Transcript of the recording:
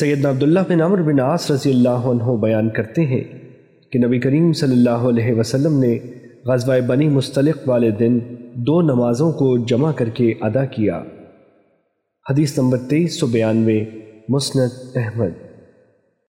سیدنا عبداللہ بن عمر بن عاص رضی اللہ عنہ بیان کرتے ہیں کہ نبی کریم صلی اللہ علیہ وسلم نے غزوہ بنی مستلق والے دن دو نمازوں کو جمع کر کے ادا کیا۔ حدیث نمبر تیئیس سو بیانوے، مسند احمد۔